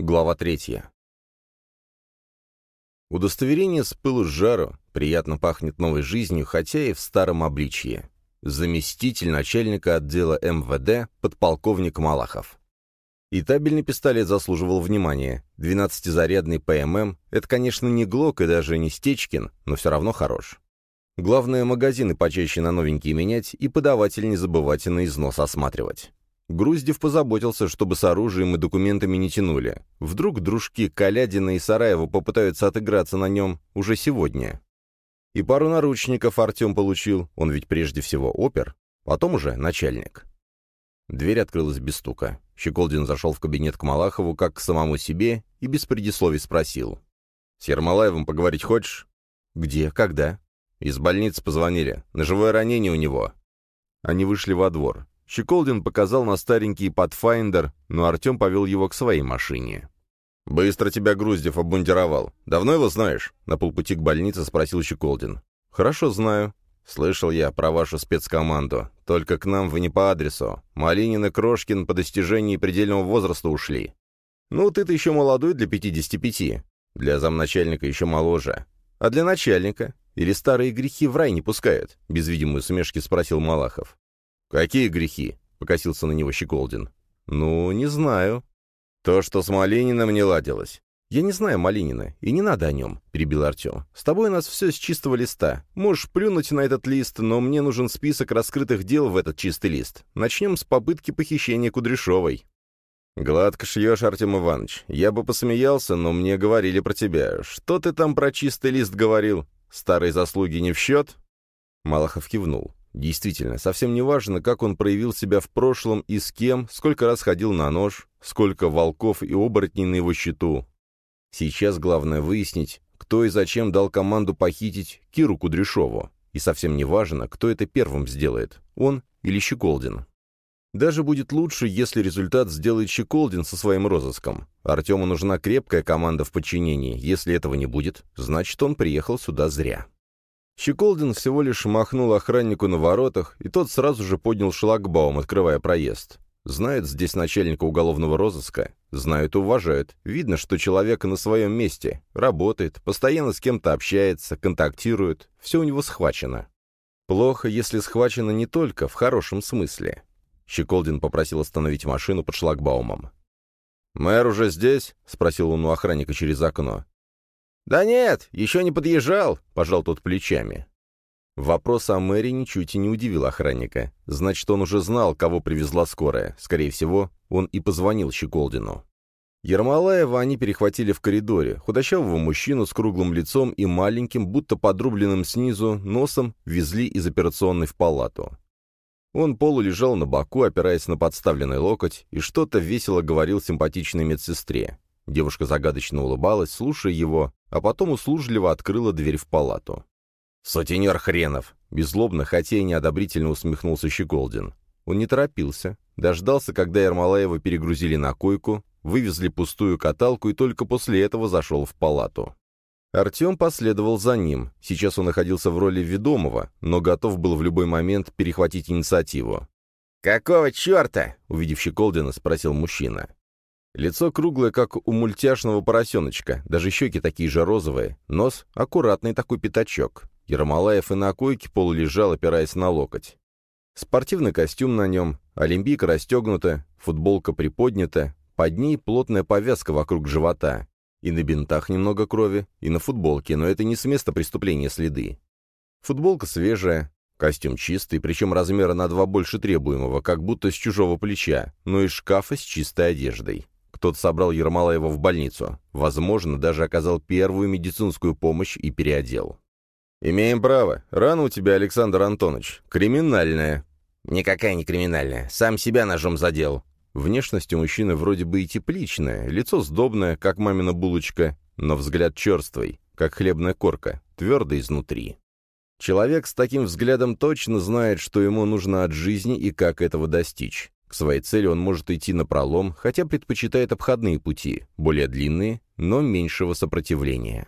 Глава третья. Удостоверение с пылу с жару, приятно пахнет новой жизнью, хотя и в старом обличье. Заместитель начальника отдела МВД, подполковник Малахов. И табельный пистолет заслуживал внимания. 12-зарядный ПММ — это, конечно, не Глок и даже не Стечкин, но все равно хорош. Главное, магазины почаще на новенькие менять и подаватель не забывайте на износ осматривать. Груздев позаботился, чтобы с оружием и документами не тянули. Вдруг дружки Калядина и Сараева попытаются отыграться на нем уже сегодня. И пару наручников Артем получил, он ведь прежде всего опер, потом уже начальник. Дверь открылась без стука. Щеколдин зашел в кабинет к Малахову как к самому себе и без предисловий спросил. «С Ермолаевым поговорить хочешь?» «Где? Когда?» «Из больницы позвонили. Ножевое ранение у него». Они вышли во двор. Щеколдин показал на старенький Pathfinder, но Артем повел его к своей машине. «Быстро тебя Груздев обмундировал. Давно его знаешь?» На полпути к больнице спросил Щеколдин. «Хорошо знаю. Слышал я про вашу спецкоманду. Только к нам вы не по адресу. Малинин и Крошкин по достижении предельного возраста ушли. Ну, ты-то еще молодой для 55. Для замначальника еще моложе. А для начальника? Или старые грехи в рай не пускают?» Без видимой усмешки спросил Малахов. «Какие грехи?» — покосился на него Щеколдин. «Ну, не знаю». «То, что с Малининым не ладилось». «Я не знаю Малинина, и не надо о нем», — перебил Артем. «С тобой у нас все с чистого листа. Можешь плюнуть на этот лист, но мне нужен список раскрытых дел в этот чистый лист. Начнем с попытки похищения Кудряшовой». «Гладко шьешь, Артем Иванович. Я бы посмеялся, но мне говорили про тебя. Что ты там про чистый лист говорил? Старые заслуги не в счет?» Малахов кивнул. Действительно, совсем не важно, как он проявил себя в прошлом и с кем, сколько раз ходил на нож, сколько волков и оборотней на его счету. Сейчас главное выяснить, кто и зачем дал команду похитить Киру Кудряшову. И совсем не важно, кто это первым сделает, он или Щеколдин. Даже будет лучше, если результат сделает Щеколдин со своим розыском. Артему нужна крепкая команда в подчинении. Если этого не будет, значит, он приехал сюда зря. Щеколдин всего лишь махнул охраннику на воротах, и тот сразу же поднял шлагбаум, открывая проезд. Знают здесь начальника уголовного розыска, знают и уважают. Видно, что человек на своем месте, работает, постоянно с кем-то общается, контактирует, все у него схвачено. Плохо, если схвачено не только в хорошем смысле. Щеколдин попросил остановить машину под шлагбаумом. «Мэр уже здесь?» — спросил он у охранника через окно. «Да нет, еще не подъезжал», — пожал тот плечами. Вопрос о мэре ничуть и не удивил охранника. Значит, он уже знал, кого привезла скорая. Скорее всего, он и позвонил Щеколдину. Ермолаева они перехватили в коридоре. Худощавого мужчину с круглым лицом и маленьким, будто подрубленным снизу, носом везли из операционной в палату. Он полулежал на боку, опираясь на подставленный локоть, и что-то весело говорил симпатичной медсестре. Девушка загадочно улыбалась, слушая его, а потом услужливо открыла дверь в палату. «Сутенер хренов!» — беззлобно, хотя и неодобрительно усмехнулся Щеколдин. Он не торопился, дождался, когда Ермолаева перегрузили на койку, вывезли пустую каталку и только после этого зашел в палату. Артем последовал за ним. Сейчас он находился в роли ведомого, но готов был в любой момент перехватить инициативу. «Какого черта?» — увидев Щеколдина, спросил мужчина. Лицо круглое, как у мультяшного поросеночка, даже щеки такие же розовые, нос — аккуратный такой пятачок. Ермолаев и на койке полулежал, опираясь на локоть. Спортивный костюм на нем, олимпийка расстегнута, футболка приподнята, под ней плотная повязка вокруг живота. И на бинтах немного крови, и на футболке, но это не с места преступления следы. Футболка свежая, костюм чистый, причем размера на два больше требуемого, как будто с чужого плеча, но из шкафа с чистой одеждой. Кто-то собрал Ермолаева в больницу. Возможно, даже оказал первую медицинскую помощь и переодел. «Имеем право. Рана у тебя, Александр Антонович. Криминальная». «Никакая не криминальная. Сам себя ножом задел». Внешность у мужчины вроде бы и тепличная, лицо сдобное, как мамина булочка, но взгляд черствый, как хлебная корка, твердый изнутри. Человек с таким взглядом точно знает, что ему нужно от жизни и как этого достичь. К своей цели он может идти на пролом, хотя предпочитает обходные пути, более длинные, но меньшего сопротивления.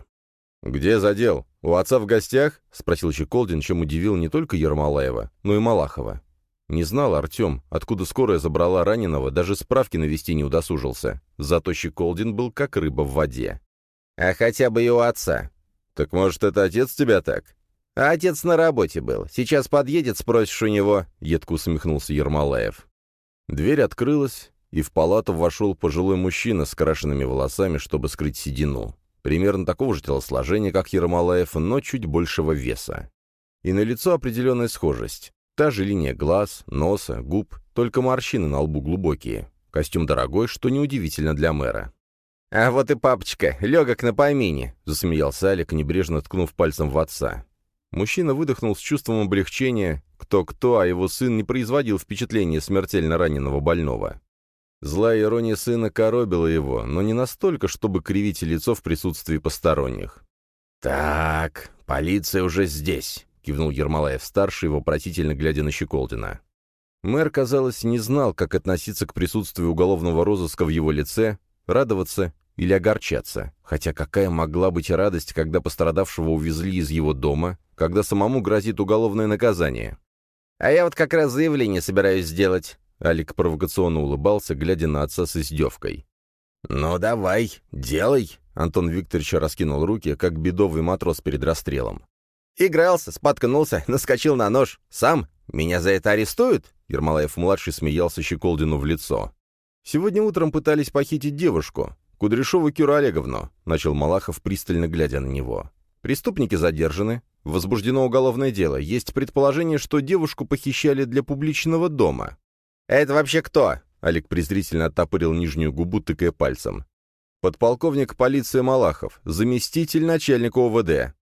«Где задел? У отца в гостях?» — спросил Щеколдин, чем удивил не только Ермолаева, но и Малахова. Не знал Артем, откуда скорая забрала раненого, даже справки навести не удосужился. Зато Щеколдин был как рыба в воде. «А хотя бы и у отца». «Так, может, это отец тебя так?» «А отец на работе был. Сейчас подъедет, спросишь у него», — едко усмехнулся Ермолаев. Дверь открылась, и в палату вошел пожилой мужчина с крашенными волосами, чтобы скрыть седину. Примерно такого же телосложения, как Ермолаев, но чуть большего веса. И на лицо определенная схожесть. Та же линия глаз, носа, губ, только морщины на лбу глубокие. Костюм дорогой, что неудивительно для мэра. «А вот и папочка, легок на помине», — засмеялся Алик, небрежно ткнув пальцем в отца. Мужчина выдохнул с чувством облегчения. Кто-кто, а его сын не производил впечатления смертельно раненого больного. Злая ирония сына коробила его, но не настолько, чтобы кривить лицо в присутствии посторонних. «Так, полиция уже здесь», — кивнул Ермолаев-старший, вопросительно глядя на Щеколдина. Мэр, казалось, не знал, как относиться к присутствию уголовного розыска в его лице, радоваться или огорчаться. Хотя какая могла быть радость, когда пострадавшего увезли из его дома, когда самому грозит уголовное наказание? «А я вот как раз заявление собираюсь сделать». Алик провокационно улыбался, глядя на отца с издевкой. «Ну давай, делай!» Антон Викторович раскинул руки, как бедовый матрос перед расстрелом. Игрался, споткнулся, наскочил на нож. Сам? Меня за это арестуют?» Ермолаев-младший смеялся Щеколдину в лицо. «Сегодня утром пытались похитить девушку, Кудряшову Киру Олеговну», — начал Малахов, пристально глядя на него. «Преступники задержаны, возбуждено уголовное дело. Есть предположение, что девушку похищали для публичного дома». «Это вообще кто?» — Олег презрительно оттопырил нижнюю губу, тыкая пальцем. «Подполковник полиции Малахов, заместитель начальника ОВД.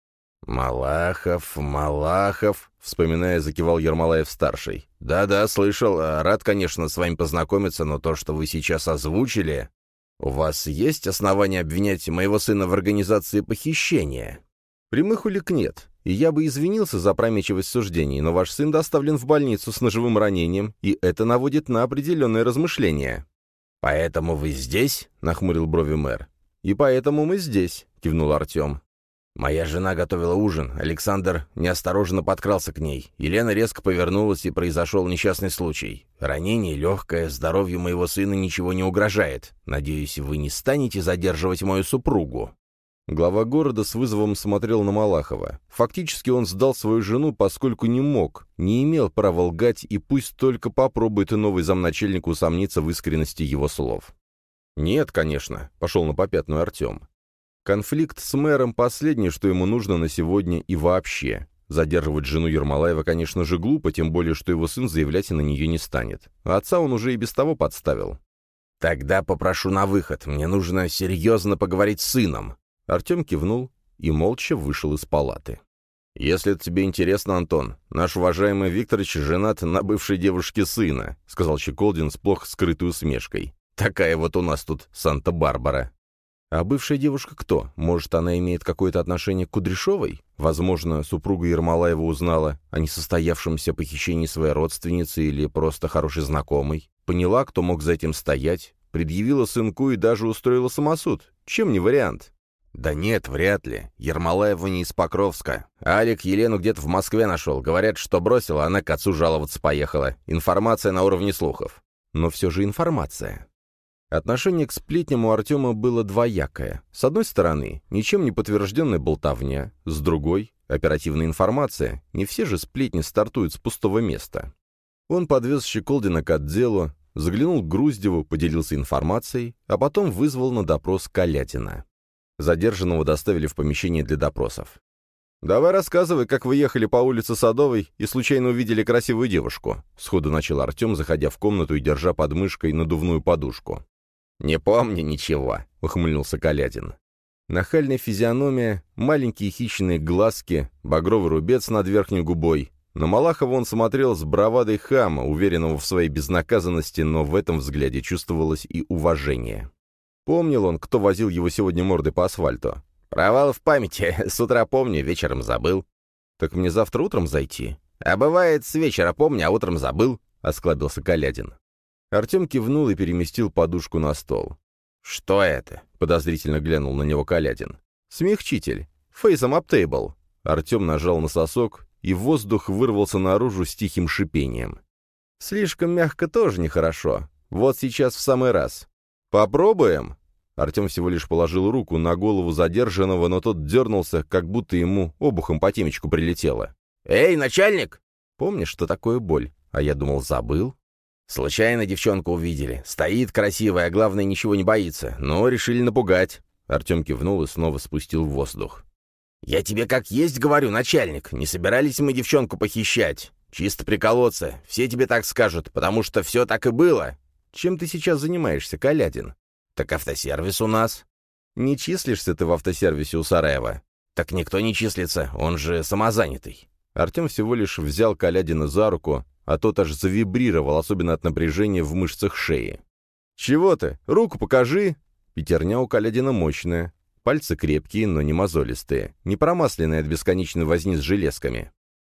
«Малахов, Малахов», — вспоминая, закивал Ермолаев-старший. «Да-да, слышал. Рад, конечно, с вами познакомиться, но то, что вы сейчас озвучили... У вас есть основания обвинять моего сына в организации похищения?» «Прямых улик нет, и я бы извинился за промечивость суждений, но ваш сын доставлен в больницу с ножевым ранением, и это наводит на определенные размышления». «Поэтому вы здесь?» — нахмурил брови мэр. «И поэтому мы здесь», — кивнул Артем. Моя жена готовила ужин. Александр неосторожно подкрался к ней. Елена резко повернулась, и произошел несчастный случай. Ранение легкое, здоровью моего сына ничего не угрожает. Надеюсь, вы не станете задерживать мою супругу». Глава города с вызовом смотрел на Малахова. Фактически он сдал свою жену, поскольку не мог, не имел права лгать, и пусть только попробует и новый замначальник усомниться в искренности его слов. «Нет, конечно», — пошел на попятную Артем. Конфликт с мэром — последнее, что ему нужно на сегодня и вообще. Задерживать жену Ермолаева, конечно же, глупо, тем более, что его сын заявлять на нее не станет. А отца он уже и без того подставил. «Тогда попрошу на выход. Мне нужно серьезно поговорить с сыном». Артем кивнул и молча вышел из палаты. «Если это тебе интересно, Антон, наш уважаемый Викторович женат на бывшей девушке сына», сказал Чеколдин с плохо скрытой усмешкой. «Такая вот у нас тут Санта-Барбара». А бывшая девушка кто? Может, она имеет какое-то отношение к Кудряшовой? Возможно, супруга Ермолаева узнала о несостоявшемся похищении своей родственницы или просто хорошей знакомой. Поняла, кто мог за этим стоять, предъявила сынку и даже устроила самосуд. Чем не вариант? «Да нет, вряд ли. Ермолаева не из Покровска. Алик Елену где-то в Москве нашел. Говорят, что бросила, она к отцу жаловаться поехала. Информация на уровне слухов». Но все же информация. Отношение к сплетням у Артема было двоякое. С одной стороны, ничем не подтвержденная болтовня, с другой — оперативная информация. Не все же сплетни стартуют с пустого места. Он подвез Щеколдина к отделу, заглянул к Груздеву, поделился информацией, а потом вызвал на допрос Калятина. Задержанного доставили в помещение для допросов. «Давай рассказывай, как вы ехали по улице Садовой и случайно увидели красивую девушку», — сходу начал Артем, заходя в комнату и держа под мышкой надувную подушку. «Не помню ничего», — ухмыльнулся Калядин. Нахальная физиономия, маленькие хищные глазки, багровый рубец над верхней губой. На Малахова он смотрел с бравадой хама, уверенного в своей безнаказанности, но в этом взгляде чувствовалось и уважение. Помнил он, кто возил его сегодня мордой по асфальту. «Провал в памяти. С утра помню, вечером забыл». «Так мне завтра утром зайти?» «А бывает, с вечера помню, а утром забыл», — осклабился Калядин. Артем кивнул и переместил подушку на стол. «Что это?» — подозрительно глянул на него Калядин. «Смягчитель. Фейсом аптейбл». Артем нажал на сосок, и воздух вырвался наружу с тихим шипением. Слишком мягко тоже нехорошо. Вот сейчас в самый раз. Попробуем?» Артем всего лишь положил руку на голову задержанного, но тот дернулся, как будто ему обухом по темечку прилетело. «Эй, начальник!» «Помнишь, что такое боль? А я думал, забыл?» «Случайно девчонку увидели. Стоит красивая, а главное, ничего не боится. Но решили напугать». Артем кивнул и снова спустил в воздух. «Я тебе как есть говорю, начальник. Не собирались мы девчонку похищать. Чисто приколоться. Все тебе так скажут, потому что все так и было». «Чем ты сейчас занимаешься, Калядин?» «Так автосервис у нас». «Не числишься ты в автосервисе у Сараева?» «Так никто не числится, он же самозанятый». Артем всего лишь взял Калядина за руку, а тот аж завибрировал, особенно от напряжения в мышцах шеи. «Чего ты? Руку покажи!» Пятерня у Калядина мощная, пальцы крепкие, но не мозолистые, не промасленные от бесконечной возни с железками.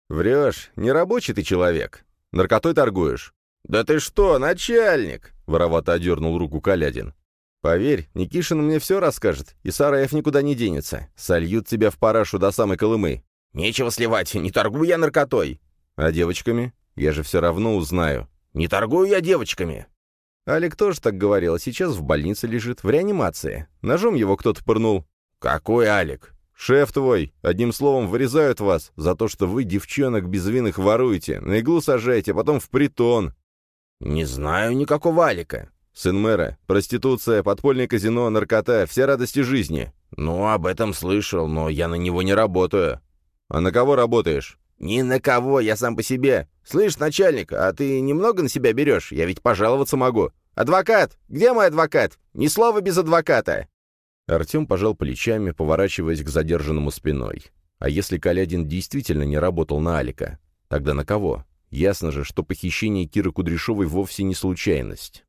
«Врешь, не рабочий ты человек. Наркотой торгуешь?» «Да ты что, начальник!» — воровато одернул руку Калядин. «Поверь, Никишин мне все расскажет, и Сараев никуда не денется. Сольют тебя в парашу до самой Колымы». «Нечего сливать, не торгую я наркотой». «А девочками? Я же все равно узнаю». «Не торгую я девочками». Алик тоже так говорил, а сейчас в больнице лежит, в реанимации. Ножом его кто-то пырнул. «Какой Алик?» «Шеф твой. Одним словом, вырезают вас за то, что вы девчонок безвинных воруете, на иглу сажаете, а потом в притон». «Не знаю никакого Алика». «Сын мэра, проституция, подпольное казино, наркота, все радости жизни». «Ну, об этом слышал, но я на него не работаю». «А на кого работаешь?» «Ни на кого, я сам по себе. Слышь, начальник, а ты немного на себя берешь? Я ведь пожаловаться могу. Адвокат! Где мой адвокат? Ни слова без адвоката!» Артем пожал плечами, поворачиваясь к задержанному спиной. А если Калядин действительно не работал на Алика? Тогда на кого? Ясно же, что похищение Киры Кудряшовой вовсе не случайность.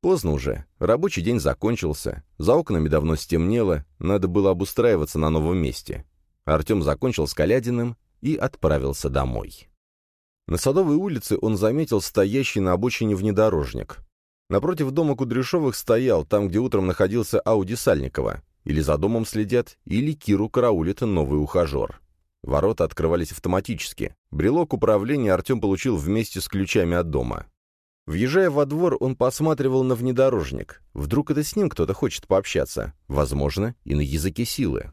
Поздно уже. Рабочий день закончился. За окнами давно стемнело, надо было обустраиваться на новом месте. Артем закончил с Калядиным и отправился домой. На Садовой улице он заметил стоящий на обочине внедорожник. Напротив дома Кудряшовых стоял, там, где утром находился Ауди Сальникова. Или за домом следят, или Киру караулит новый ухажер. Ворота открывались автоматически. Брелок управления Артем получил вместе с ключами от дома. Въезжая во двор, он посматривал на внедорожник. Вдруг это с ним кто-то хочет пообщаться. Возможно, и на языке силы.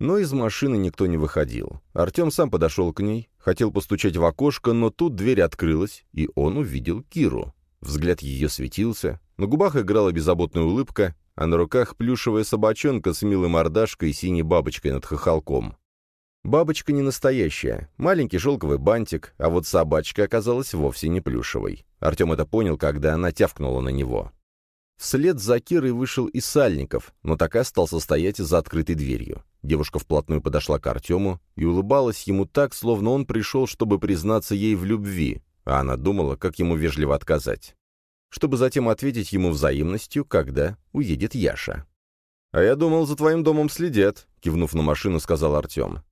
Но из машины никто не выходил. Артем сам подошел к ней, хотел постучать в окошко, но тут дверь открылась, и он увидел Киру. Взгляд ее светился, на губах играла беззаботная улыбка, а на руках плюшевая собачонка с милой мордашкой и синей бабочкой над хохолком. Бабочка не настоящая, маленький шелковый бантик, а вот собачка оказалась вовсе не плюшевой. Артем это понял, когда она тявкнула на него. Вслед за Кирой вышел и Сальников, но так остался стоять за открытой дверью. Девушка вплотную подошла к Артему и улыбалась ему так, словно он пришел, чтобы признаться ей в любви, а она думала, как ему вежливо отказать. Чтобы затем ответить ему взаимностью, когда уедет Яша. «А я думал, за твоим домом следят», — кивнув на машину, сказал Артем.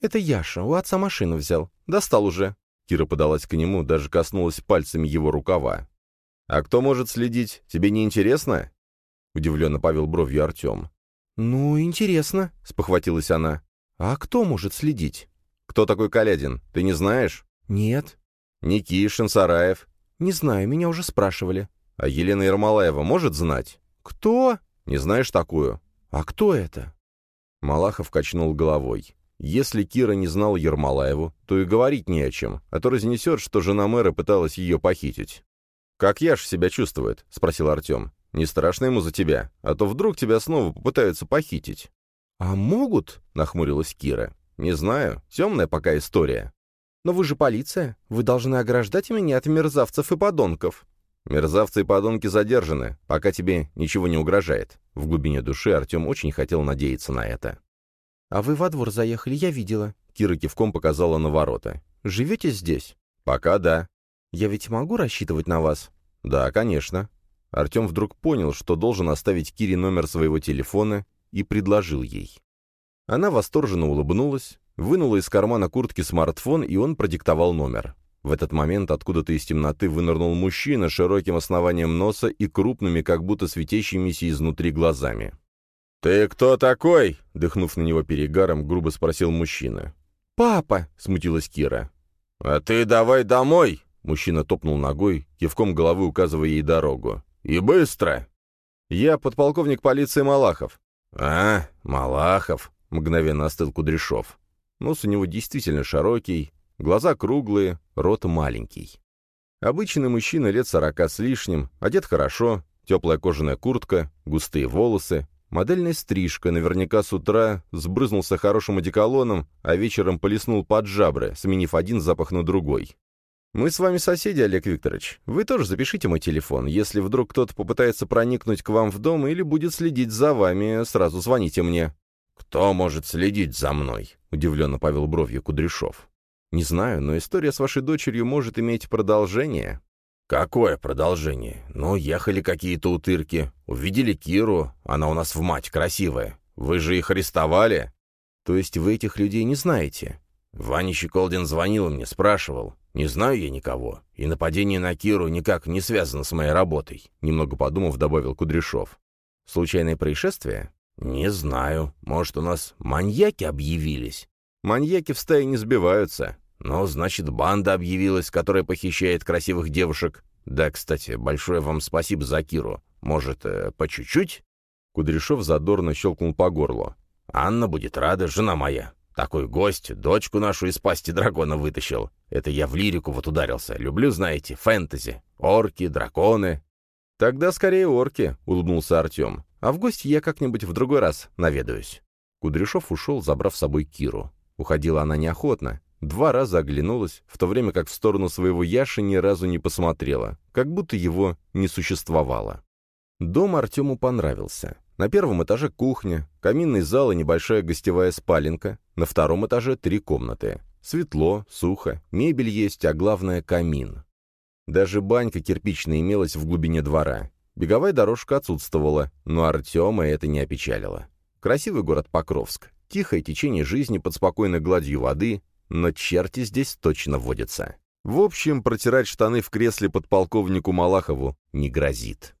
«Это Яша, у отца машину взял. Достал уже». Кира подалась к нему, даже коснулась пальцами его рукава. «А кто может следить? Тебе не интересно?» Удивленно повел бровью Артем. «Ну, интересно», — спохватилась она. «А кто может следить?» «Кто такой Калядин? Ты не знаешь?» «Нет». «Никишин, Сараев?» «Не знаю, меня уже спрашивали». «А Елена Ермолаева может знать?» «Кто?» «Не знаешь такую?» «А кто это?» Малахов качнул головой. Если Кира не знал Ермолаеву, то и говорить не о чем, а то разнесет, что жена мэра пыталась ее похитить. «Как Яш себя чувствует?» — спросил Артем. «Не страшно ему за тебя, а то вдруг тебя снова попытаются похитить». «А могут?» — нахмурилась Кира. «Не знаю. Темная пока история». «Но вы же полиция. Вы должны ограждать меня от мерзавцев и подонков». «Мерзавцы и подонки задержаны, пока тебе ничего не угрожает». В глубине души Артем очень хотел надеяться на это. «А вы во двор заехали, я видела». Кира кивком показала на ворота. «Живете здесь?» «Пока да». «Я ведь могу рассчитывать на вас?» «Да, конечно». Артем вдруг понял, что должен оставить Кире номер своего телефона, и предложил ей. Она восторженно улыбнулась, вынула из кармана куртки смартфон, и он продиктовал номер. В этот момент откуда-то из темноты вынырнул мужчина с широким основанием носа и крупными, как будто светящимися изнутри глазами. «Ты кто такой?» — дыхнув на него перегаром, грубо спросил мужчина. «Папа!» — смутилась Кира. «А ты давай домой!» Мужчина топнул ногой, кивком головы указывая ей дорогу. «И быстро!» «Я подполковник полиции Малахов». «А, Малахов», — мгновенно остыл Кудряшов. Нос у него действительно широкий, глаза круглые, рот маленький. Обычный мужчина лет сорока с лишним, одет хорошо, теплая кожаная куртка, густые волосы, модельная стрижка, наверняка с утра сбрызнулся хорошим одеколоном, а вечером полиснул под жабры, сменив один запах на другой. «Мы с вами соседи, Олег Викторович. Вы тоже запишите мой телефон. Если вдруг кто-то попытается проникнуть к вам в дом или будет следить за вами, сразу звоните мне». «Кто может следить за мной?» — удивленно повел бровью Кудряшов. «Не знаю, но история с вашей дочерью может иметь продолжение». «Какое продолжение? Ну, ехали какие-то утырки. Увидели Киру, она у нас в мать красивая. Вы же их арестовали?» «То есть вы этих людей не знаете?» Ваня Щеколдин звонил мне, спрашивал. Не знаю я никого, и нападение на Киру никак не связано с моей работой», — немного подумав, добавил Кудряшов. «Случайное происшествие?» «Не знаю. Может, у нас маньяки объявились?» «Маньяки в стае не сбиваются». «Ну, значит, банда объявилась, которая похищает красивых девушек. Да, кстати, большое вам спасибо за Киру. Может, э, по чуть-чуть?» Кудряшов задорно щелкнул по горлу. «Анна будет рада, жена моя. Такой гость, дочку нашу из пасти дракона вытащил. Это я в лирику вот ударился. Люблю, знаете, фэнтези. Орки, драконы. Тогда скорее орки, — улыбнулся Артем. А в гости я как-нибудь в другой раз наведаюсь. Кудряшов ушел, забрав с собой Киру. Уходила она неохотно. Два раза оглянулась, в то время как в сторону своего Яши ни разу не посмотрела, как будто его не существовало. Дом Артему понравился. На первом этаже кухня, каминный зал и небольшая гостевая спаленка. На втором этаже три комнаты. Светло, сухо, мебель есть, а главное — камин. Даже банька кирпичная имелась в глубине двора. Беговая дорожка отсутствовала, но Артема это не опечалило. Красивый город Покровск, тихое течение жизни под спокойной гладью воды, но черти здесь точно водятся. В общем, протирать штаны в кресле подполковнику Малахову не грозит.